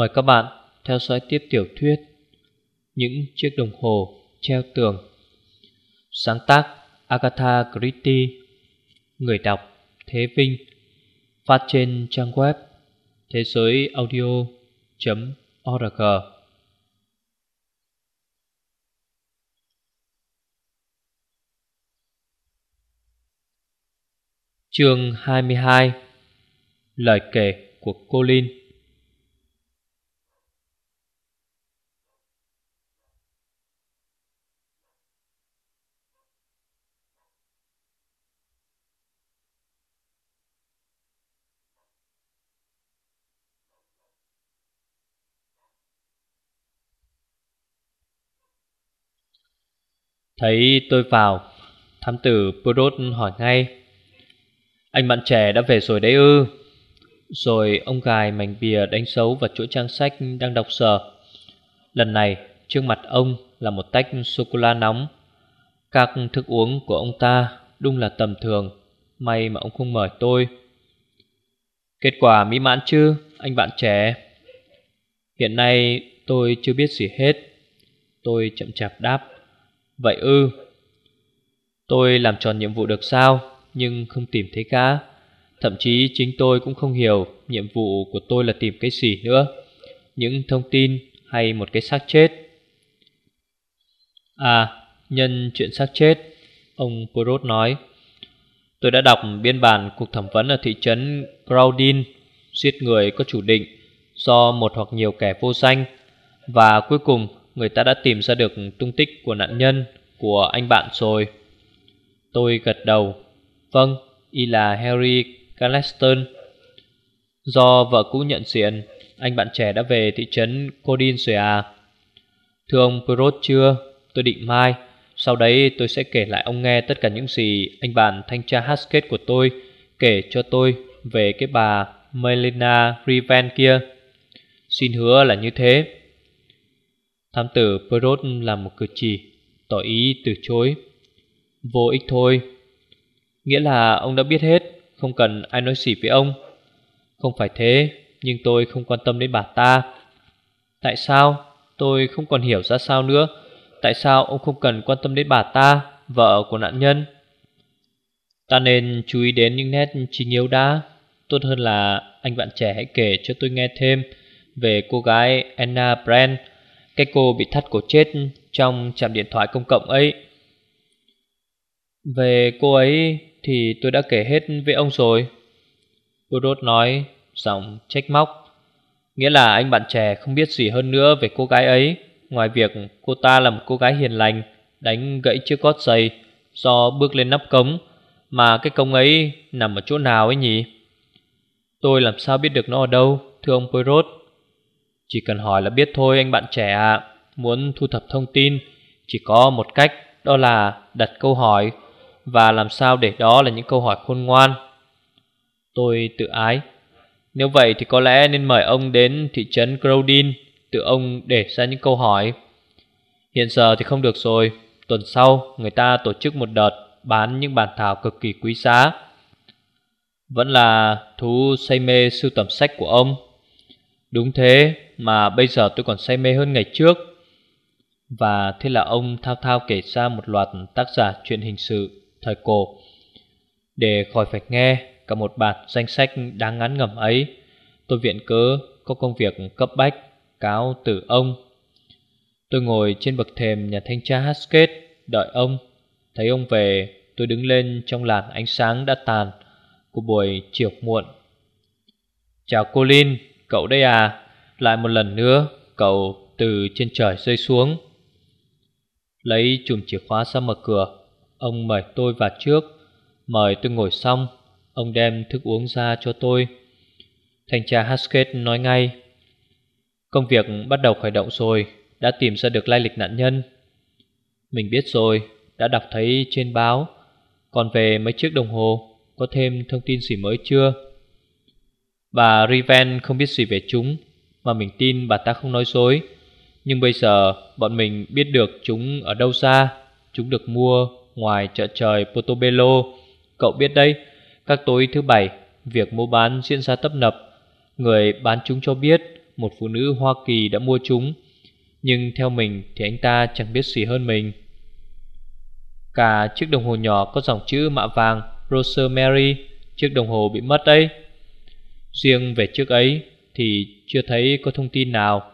Mời các bạn theo dõi tiếp tiểu thuyết Những chiếc đồng hồ treo tường. Sáng tác Agatha Christie. Người đọc Thế Vinh. Phát trên trang web thế giới audio.org Chương 22 Lời kể của cô Linh Thấy tôi vào, Thám tử Purot hỏi ngay, Anh bạn trẻ đã về rồi đấy ư? Rồi ông gài mảnh bìa đánh dấu vào chỗ trang sách đang đọc sở. Lần này, trước mặt ông là một tách sô-cô-la nóng. Các thức uống của ông ta đúng là tầm thường, May mà ông không mời tôi. Kết quả mỹ mãn chứ, anh bạn trẻ. Hiện nay tôi chưa biết gì hết. Tôi chậm chạp đáp Vậy ư, Tôi làm tròn nhiệm vụ được sao? Nhưng không tìm thấy cá. Thậm chí chính tôi cũng không hiểu Nhiệm vụ của tôi là tìm cái gì nữa. Những thông tin hay một cái xác chết. À Nhân chuyện xác chết, Ông Poirot nói. Tôi đã đọc biên bản cuộc thẩm vấn ở thị trấn Crowdin Giết người có chủ định Do một hoặc nhiều kẻ vô danh. Và cuối cùng người ta đã tìm ra được tung tích của nạn nhân của anh bạn rồi. Tôi gật đầu. Vâng, y là Harry Caleston. Do vợ cũ nhận diện, anh bạn trẻ đã về thị trấn Codin rồi à? Thưa ông Perot chưa? Tôi định mai. Sau đấy tôi sẽ kể lại ông nghe tất cả những gì anh bạn thanh tra Haskett của tôi kể cho tôi về cái bà Melina Riven kia. Xin hứa là như thế. Thám tử Perot làm một cử chỉ Tỏ ý từ chối. Vô ích thôi. Nghĩa là ông đã biết hết, Không cần ai nói xỉ với ông. Không phải thế, Nhưng tôi không quan tâm đến bà ta. Tại sao? Tôi không còn hiểu ra sao nữa. Tại sao ông không cần quan tâm đến bà ta, Vợ của nạn nhân? Ta nên chú ý đến những nét chính yếu đã. Tốt hơn là anh bạn trẻ hãy kể cho tôi nghe thêm Về cô gái Anna Brand cái cô bị thắt cổ chết trong trạm điện thoại công cộng ấy. Về cô ấy thì tôi đã kể hết với ông rồi. Burot nói, giọng trách móc. Nghĩa là anh bạn trẻ không biết gì hơn nữa về cô gái ấy. Ngoài việc cô ta là một cô gái hiền lành, Đánh gãy chiếc gót giày Do bước lên nắp cống, Mà cái cống ấy nằm ở chỗ nào ấy nhỉ? Tôi làm sao biết được nó ở đâu, Thưa ông Poirot? Chỉ cần hỏi là biết thôi, anh bạn trẻ ạ. Muốn thu thập thông tin, Chỉ có một cách, Đó là đặt câu hỏi. Và làm sao để đó là những câu hỏi khôn ngoan? Tôi tự ái. Nếu vậy thì có lẽ nên mời ông đến thị trấn Crowdin Tự ông để ra những câu hỏi. Hiện giờ thì không được rồi. Tuần sau, người ta tổ chức một đợt Bán những bản thảo cực kỳ quý giá. Vẫn là thú say mê sưu tầm sách của ông. Đúng thế mà bây giờ tôi còn say mê hơn ngày trước. Và thế là ông thao thao kể ra một loạt tác giả chuyện hình sự thời cổ Để khỏi phải nghe cả một bản danh sách đáng ngắn ngẩm ấy. Tôi viện cớ có công việc cấp bách cáo từ ông. Tôi ngồi trên bậc thềm nhà thanh tra Haskett đợi ông. Thấy ông về tôi đứng lên trong làn ánh sáng đã tàn của buổi chiều muộn. Chào cô Linh, cậu đây à? Lại một lần nữa, Cậu từ trên trời rơi xuống. Lấy chùm chìa khóa ra mở cửa, Ông mời tôi vào trước. Mời tôi ngồi xong, Ông đem thức uống ra cho tôi. Thanh tra Haskett nói ngay, Công việc bắt đầu khởi động rồi, Đã tìm ra được lai lịch nạn nhân. Mình biết rồi, Đã đọc thấy trên báo. Còn về mấy chiếc đồng hồ, Có thêm thông tin gì mới chưa? Bà Riven không biết gì về chúng mà mình tin bà ta không nói dối. Nhưng bây giờ, bọn mình biết được chúng ở đâu ra, Chúng được mua ngoài chợ trời Portobello. Cậu biết đấy, Các tối thứ bảy, Việc mua bán diễn ra tấp nập. Người bán chúng cho biết một phụ nữ Hoa Kỳ đã mua chúng, Nhưng theo mình thì anh ta chẳng biết gì hơn mình. Cả chiếc đồng hồ nhỏ có dòng chữ mạ vàng Rosemary, Chiếc đồng hồ bị mất đấy. Riêng về chiếc ấy thì chưa thấy có thông tin nào.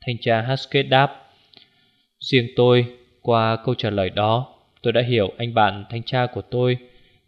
Thanh tra Haskett đáp, Riêng tôi, Qua câu trả lời đó, Tôi đã hiểu anh bạn thanh tra của tôi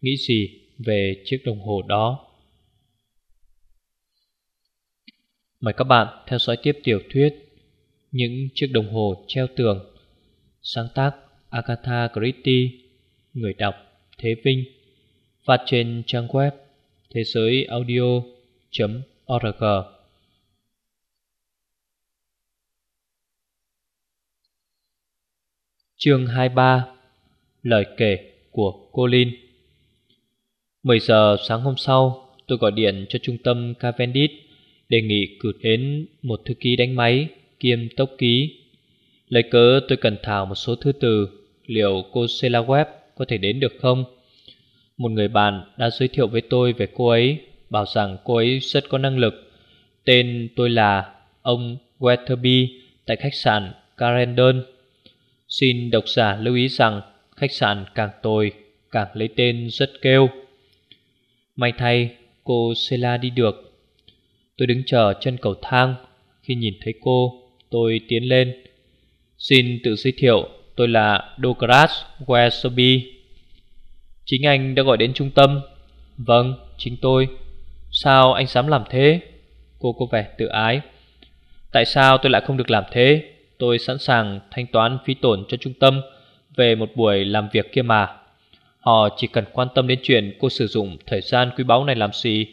Nghĩ gì về chiếc đồng hồ đó. Mời các bạn theo dõi tiếp tiểu thuyết Những chiếc đồng hồ treo tường, Sáng tác Agatha Christie, Người đọc Thế Vinh, Phát trên trang web thế giới audio.org Chương 23 Lời kể của cô Lin 10 giờ sáng hôm sau, Tôi gọi điện cho trung tâm Cavendish Đề nghị cử đến một thư ký đánh máy, Kiêm tốc ký. Lấy cớ tôi cần thảo một số thư từ Liệu cô Sela Web có thể đến được không? Một người bạn đã giới thiệu với tôi về cô ấy, Bảo rằng cô ấy rất có năng lực. Tên tôi là ông Weatherby Tại khách sạn Carendon Xin độc giả lưu ý rằng Khách sạn càng tồi Càng lấy tên rất kêu. May thay cô Sela đi được. Tôi đứng chờ chân cầu thang. Khi nhìn thấy cô Tôi tiến lên. Xin tự giới thiệu Tôi là Douglas Westerby Chính anh đã gọi đến trung tâm. Vâng, chính tôi. Sao anh dám làm thế? Cô có vẻ tự ái. Tại sao tôi lại không được làm thế? Tôi sẵn sàng thanh toán phí tổn cho trung tâm Về một buổi làm việc kia mà. Họ chỉ cần quan tâm đến chuyện cô sử dụng thời gian quý báu này làm gì.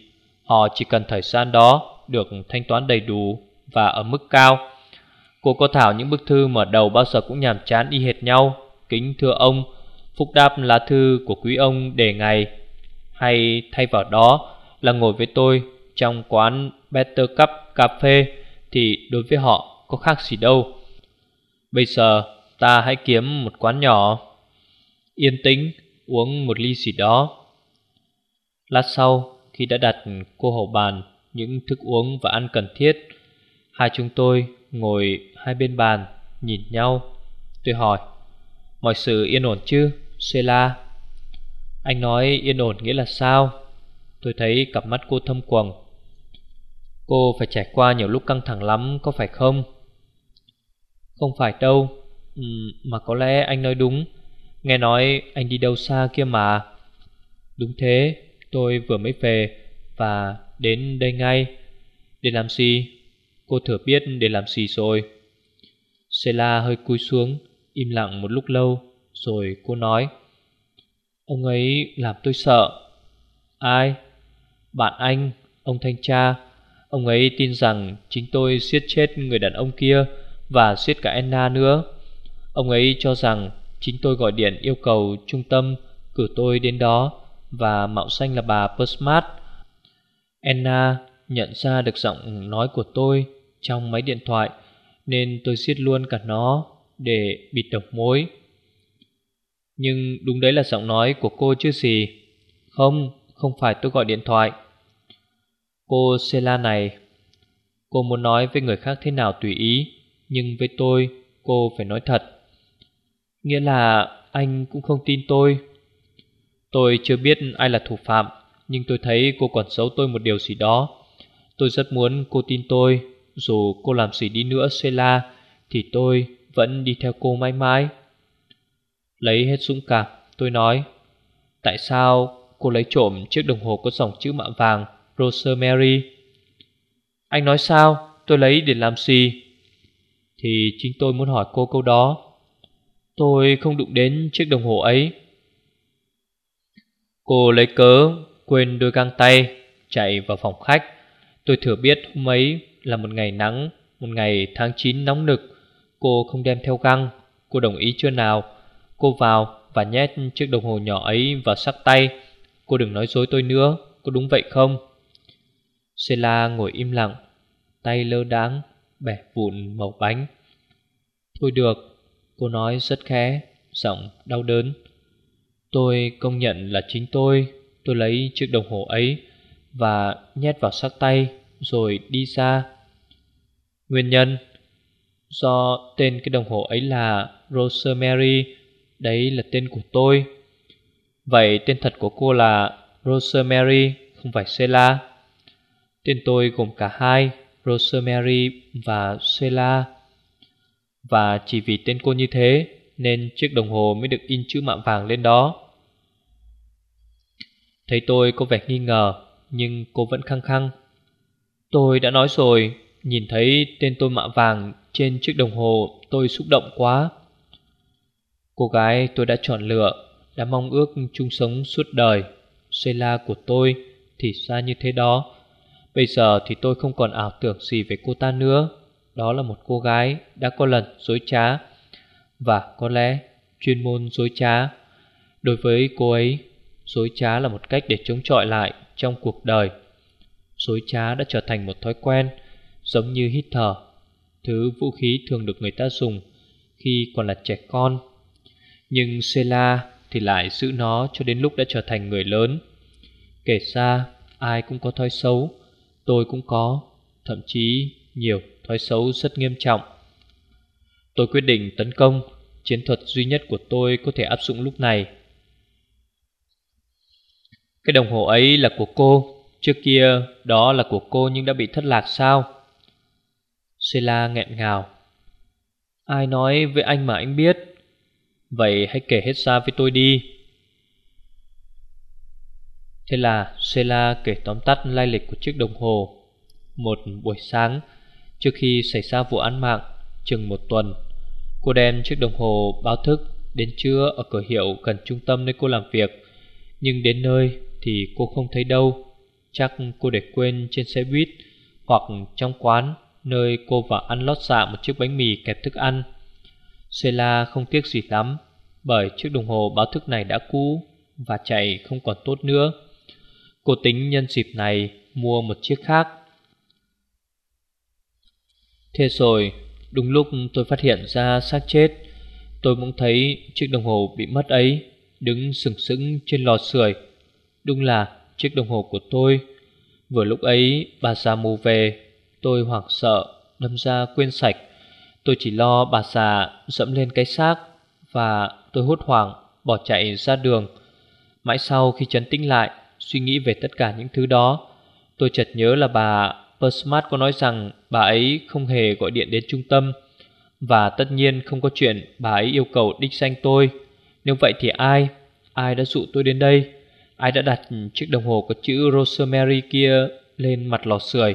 Họ chỉ cần thời gian đó được thanh toán đầy đủ và ở mức cao. Cô có thảo những bức thư mở đầu bao giờ cũng nhàm chán y hệt nhau. Kính thưa ông, Phúc đáp lá thư của quý ông đề ngày Hay thay vào đó là ngồi với tôi Trong quán Better Cup Cà phê Thì đối với họ có khác gì đâu. Bây giờ ta hãy kiếm một quán nhỏ. Yên tĩnh, uống một ly gì đó. Lát sau, khi đã đặt cô hậu bàn, những thức uống và ăn cần thiết, Hai chúng tôi ngồi hai bên bàn, nhìn nhau. Tôi hỏi, Mọi sự yên ổn chứ, Sela? Anh nói, yên ổn nghĩa là sao? Tôi thấy cặp mắt cô thâm quầng. Cô phải trải qua nhiều lúc căng thẳng lắm, Có phải không? Không phải đâu. Ừ, Mà có lẽ anh nói đúng. Nghe nói anh đi đâu xa kia mà. Đúng thế Tôi vừa mới về Và đến đây ngay. Để làm gì? Cô thừa biết để làm gì rồi. Sela hơi cúi xuống Im lặng một lúc lâu Rồi cô nói. Ông ấy làm tôi sợ. Ai? Bạn anh Ông thanh tra. Ông ấy tin rằng chính tôi giết chết người đàn ông kia. Và suýt cả Anna nữa. Ông ấy cho rằng Chính tôi gọi điện yêu cầu trung tâm Cử tôi đến đó Và mạo danh là bà Postmart. Anna nhận ra được giọng nói của tôi trong máy điện thoại Nên tôi giết luôn cả nó để bịt độc mối. Nhưng đúng đấy là giọng nói của cô chứ gì? Không, không phải tôi gọi điện thoại. Cô Sela này Cô muốn nói với người khác thế nào tùy ý? Nhưng với tôi, cô phải nói thật. Nghĩa là anh cũng không tin tôi. Tôi chưa biết ai là thủ phạm, Nhưng tôi thấy cô còn giấu tôi một điều gì đó. Tôi rất muốn cô tin tôi. Dù cô làm gì đi nữa, Sela, Thì tôi vẫn đi theo cô mãi mãi. Lấy hết dũng cảm, Tôi nói, Tại sao cô lấy trộm chiếc đồng hồ có dòng chữ mạ vàng Rosemary? Anh nói sao? Tôi lấy để làm gì? Thì chính tôi muốn hỏi cô câu đó. Tôi không đụng đến chiếc đồng hồ ấy. Cô lấy cớ Quên đôi găng tay, Chạy vào phòng khách. Tôi thừa biết hôm ấy là một ngày nắng, Một ngày tháng 9 nóng nực. Cô không đem theo găng, Cô đồng ý chưa nào? Cô vào và nhét chiếc đồng hồ nhỏ ấy vào sắc tay. Cô đừng nói dối tôi nữa, Có đúng vậy không? Sela ngồi im lặng, Tay lơ đáng Bẻ vụn màu bánh. Thôi được, Cô nói rất khẽ, Giọng đau đớn. Tôi công nhận là chính tôi. Tôi lấy chiếc đồng hồ ấy Và nhét vào sắc tay, Rồi đi ra. Nguyên nhân? Do tên cái đồng hồ ấy là Rosemary. Đấy là tên của tôi. Vậy tên thật của cô là Rosemary, Không phải Sela. Tên tôi gồm cả hai. Rosemary và Sheila. Và chỉ vì tên cô như thế Nên chiếc đồng hồ mới được in chữ mạ vàng lên đó. Thấy tôi có vẻ nghi ngờ, Nhưng cô vẫn khăng khăng. Tôi đã nói rồi, Nhìn thấy tên tôi mạ vàng trên chiếc đồng hồ, Tôi xúc động quá. Cô gái tôi đã chọn lựa, Đã mong ước chung sống suốt đời. Sheila của tôi Thì xa như thế đó. Bây giờ thì tôi không còn ảo tưởng gì về cô ta nữa. Đó là một cô gái Đã có lần dối trá. Và có lẽ chuyên môn dối trá. Đối với cô ấy, Dối trá là một cách để chống chọi lại Trong cuộc đời. Dối trá đã trở thành một thói quen, Giống như hít thở, Thứ vũ khí thường được người ta dùng Khi còn là trẻ con. Nhưng Sela thì lại giữ nó cho đến lúc đã trở thành người lớn. Kể ra, ai cũng có thói xấu. Tôi cũng có, Thậm chí nhiều thói xấu rất nghiêm trọng. Tôi quyết định tấn công, Chiến thuật duy nhất của tôi có thể áp dụng lúc này. Cái đồng hồ ấy là của cô, Trước kia đó là của cô nhưng đã bị thất lạc sao? Sela nghẹn ngào. Ai nói với anh mà anh biết? Vậy hãy kể hết ra với tôi đi. Thế là Sela kể tóm tắt lai lịch của chiếc đồng hồ. Một buổi sáng, Trước khi xảy ra vụ án mạng, Chừng một tuần, Cô đem chiếc đồng hồ báo thức Đến trưa ở cửa hiệu gần trung tâm nơi cô làm việc. Nhưng đến nơi thì cô không thấy đâu. Chắc cô để quên trên xe buýt Hoặc trong quán Nơi cô vào ăn lót dạ một chiếc bánh mì kẹp thức ăn. Sela không tiếc gì lắm, Bởi chiếc đồng hồ báo thức này đã cũ Và chạy không còn tốt nữa. Cô tính nhân dịp này mua một chiếc khác. Thế rồi, Đúng lúc tôi phát hiện ra xác chết, Tôi cũng thấy chiếc đồng hồ bị mất ấy, Đứng sừng sững trên lò sưởi. Đúng là chiếc đồng hồ của tôi. Vừa lúc ấy, bà già mù về, Tôi hoảng sợ, Đâm ra quên sạch. Tôi chỉ lo bà già dẫm lên cái xác Và tôi hốt hoảng Bỏ chạy ra đường. Mãi sau khi chấn tĩnh lại Suy nghĩ về tất cả những thứ đó. Tôi chợt nhớ là bà Persmart có nói rằng Bà ấy không hề gọi điện đến trung tâm Và tất nhiên không có chuyện Bà ấy yêu cầu đích danh tôi. Nếu vậy thì ai? Ai đã dụ tôi đến đây? Ai đã đặt chiếc đồng hồ có chữ Rosemary kia Lên mặt lò sưởi?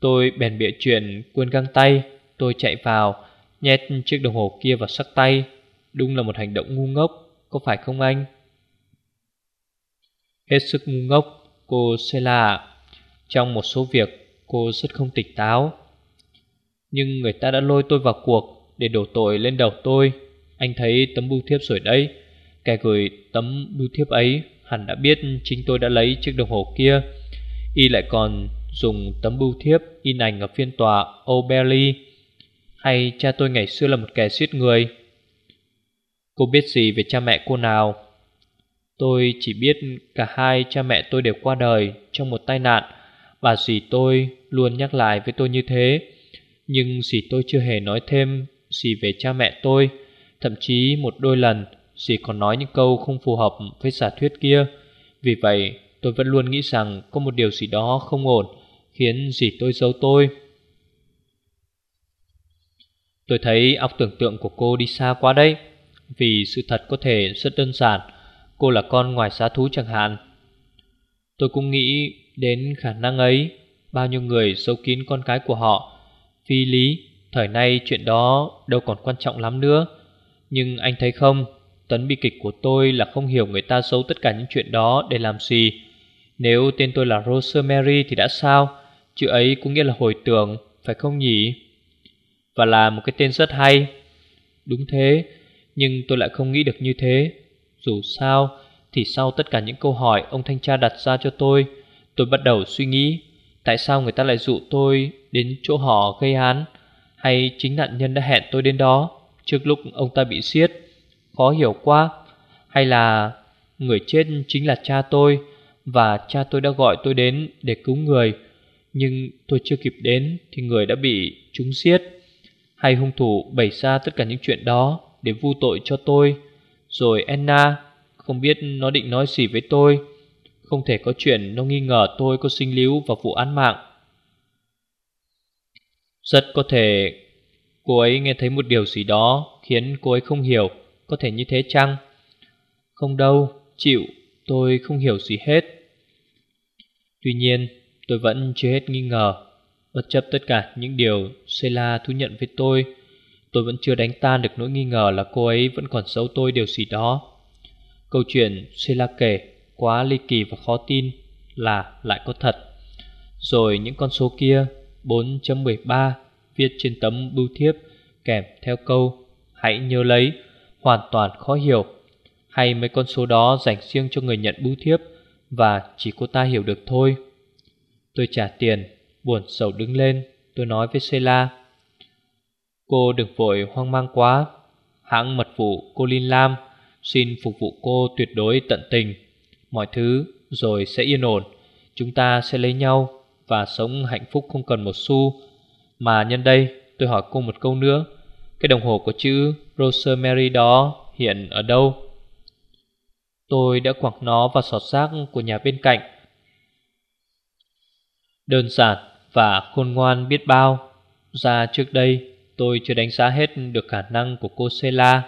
Tôi bèn bịa chuyện quên găng tay. Tôi chạy vào, Nhét chiếc đồng hồ kia vào sắc tay. Đúng là một hành động ngu ngốc, Có phải không anh? Hết sức ngu ngốc, Cô Sela Trong một số việc, cô rất không tỉnh táo. Nhưng người ta đã lôi tôi vào cuộc Để đổ tội lên đầu tôi. Anh thấy tấm bưu thiếp rồi đấy. Kẻ gửi tấm bưu thiếp ấy Hẳn đã biết chính tôi đã lấy chiếc đồng hồ kia. Y lại còn dùng tấm bưu thiếp in ảnh ở phiên tòa O'Berry Hay cha tôi ngày xưa là một kẻ giết người. Cô biết gì về cha mẹ cô nào? Tôi chỉ biết cả hai cha mẹ tôi đều qua đời trong một tai nạn. Bà dì tôi luôn nhắc lại với tôi như thế. Nhưng dì tôi chưa hề nói thêm gì về cha mẹ tôi. Thậm chí một đôi lần, dì còn nói những câu không phù hợp với giả thuyết kia. Vì vậy, tôi vẫn luôn nghĩ rằng có một điều gì đó không ổn, Khiến dì tôi giấu tôi. Tôi thấy óc tưởng tượng của cô đi xa quá đấy. Vì sự thật có thể rất đơn giản. Cô là con ngoài xá thú chẳng hạn. Tôi cũng nghĩ đến khả năng ấy, Bao nhiêu người sâu kín con cái của họ. Phi lý, Thời nay chuyện đó đâu còn quan trọng lắm nữa. Nhưng anh thấy không, Tấn bi kịch của tôi là không hiểu người ta giấu tất cả những chuyện đó để làm gì. Nếu tên tôi là Rosemary thì đã sao? Chữ ấy cũng nghĩa là hồi tưởng, Phải không nhỉ? Và là một cái tên rất hay. Đúng thế, Nhưng tôi lại không nghĩ được như thế. Dù sao, Thì sau tất cả những câu hỏi ông thanh tra đặt ra cho tôi Tôi bắt đầu suy nghĩ, Tại sao người ta lại dụ tôi Đến chỗ họ gây án? Hay chính nạn nhân đã hẹn tôi đến đó Trước lúc ông ta bị giết? Khó hiểu quá. Hay là người chết chính là cha tôi Và cha tôi đã gọi tôi đến để cứu người, Nhưng tôi chưa kịp đến Thì người đã bị chúng giết. Hay hung thủ bày ra tất cả những chuyện đó Để vu tội cho tôi? Rồi Anna Không biết nó định nói gì với tôi. Không thể có chuyện nó nghi ngờ tôi có sinh líu vào vụ án mạng. Rất có thể Cô ấy nghe thấy một điều gì đó Khiến cô ấy không hiểu Có thể như thế chăng? Không đâu, chịu Tôi không hiểu gì hết. Tuy nhiên tôi vẫn chưa hết nghi ngờ. Bất chấp tất cả những điều Sela thú nhận với tôi Tôi vẫn chưa đánh tan được nỗi nghi ngờ là cô ấy vẫn còn giấu tôi điều gì đó. Câu chuyện Sheila kể quá ly kỳ và khó tin là lại có thật. Rồi những con số kia 4.13 viết trên tấm bưu thiếp kèm theo câu Hãy nhớ lấy, hoàn toàn khó hiểu. Hay mấy con số đó dành riêng cho người nhận bưu thiếp Và chỉ cô ta hiểu được thôi. Tôi trả tiền, buồn sầu đứng lên Tôi nói với Sheila Cô đừng vội hoang mang quá. Hãng mật vụ cô Linh Lam Xin phục vụ cô tuyệt đối tận tình. Mọi thứ rồi sẽ yên ổn. Chúng ta sẽ lấy nhau Và sống hạnh phúc không cần một xu. Mà nhân đây, tôi hỏi cô một câu nữa. Cái đồng hồ có chữ Rosemary đó hiện ở đâu? Tôi đã quẳng nó vào sọt rác của nhà bên cạnh. Đơn giản và khôn ngoan biết bao. Ra trước đây tôi chưa đánh giá hết được khả năng của cô Sela.